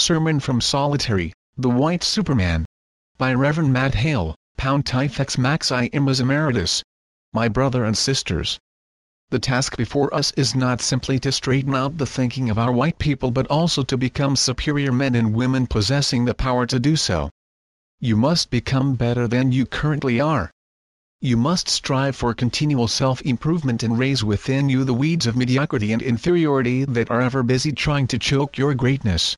Sermon from Solitary, The White Superman. By Reverend Matt Hale, Pontifex Maximus Emeritus. My brother and sisters. The task before us is not simply to straighten out the thinking of our white people but also to become superior men and women possessing the power to do so. You must become better than you currently are. You must strive for continual self-improvement and raze within you the weeds of mediocrity and inferiority that are ever busy trying to choke your greatness.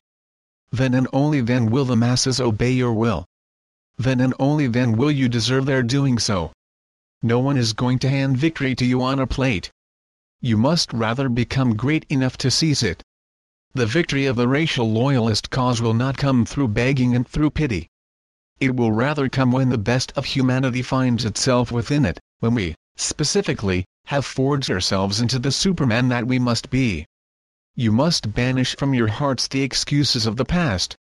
Then and only then will the masses obey your will. Then and only then will you deserve their doing so. No one is going to hand victory to you on a plate. You must rather become great enough to seize it. The victory of the racial loyalist cause will not come through begging and through pity. It will rather come when the best of humanity finds itself within it, when we, specifically, have forged ourselves into the Superman that we must be. You must banish from your hearts the excuses of the past.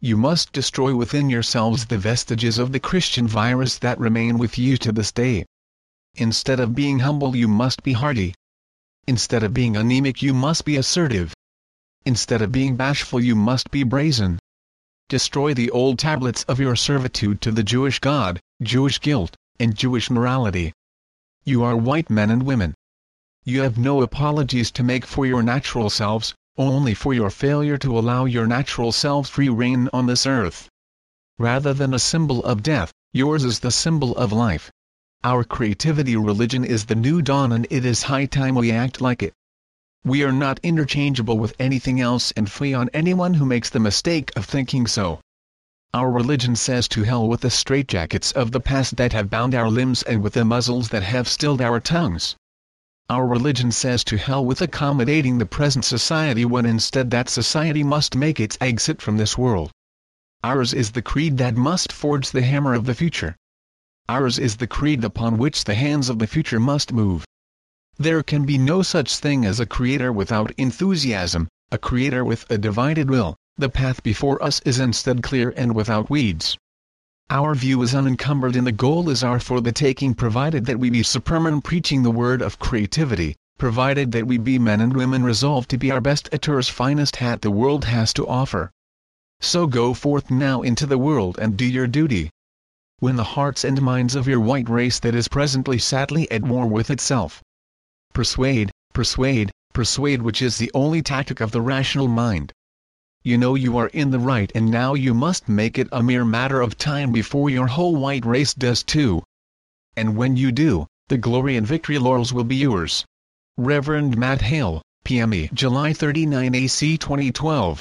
You must destroy within yourselves the vestiges of the Christian virus that remain with you to this day. Instead of being humble you must be hearty. Instead of being anemic you must be assertive. Instead of being bashful you must be brazen destroy the old tablets of your servitude to the Jewish God, Jewish guilt, and Jewish morality. You are white men and women. You have no apologies to make for your natural selves, only for your failure to allow your natural selves free rein on this earth. Rather than a symbol of death, yours is the symbol of life. Our creativity religion is the new dawn and it is high time we act like it. We are not interchangeable with anything else and flee on anyone who makes the mistake of thinking so. Our religion says to hell with the straitjackets of the past that have bound our limbs and with the muzzles that have stilled our tongues. Our religion says to hell with accommodating the present society when instead that society must make its exit from this world. Ours is the creed that must forge the hammer of the future. Ours is the creed upon which the hands of the future must move. There can be no such thing as a creator without enthusiasm, a creator with a divided will. The path before us is instead clear and without weeds. Our view is unencumbered and the goal is our for the taking provided that we be supermen preaching the word of creativity, provided that we be men and women resolved to be our best at finest hat the world has to offer. So go forth now into the world and do your duty. Win the hearts and minds of your white race that is presently sadly at war with itself persuade, persuade, persuade which is the only tactic of the rational mind. You know you are in the right and now you must make it a mere matter of time before your whole white race does too. And when you do, the glory and victory laurels will be yours. Reverend Matt Hale, PME July 39 AC 2012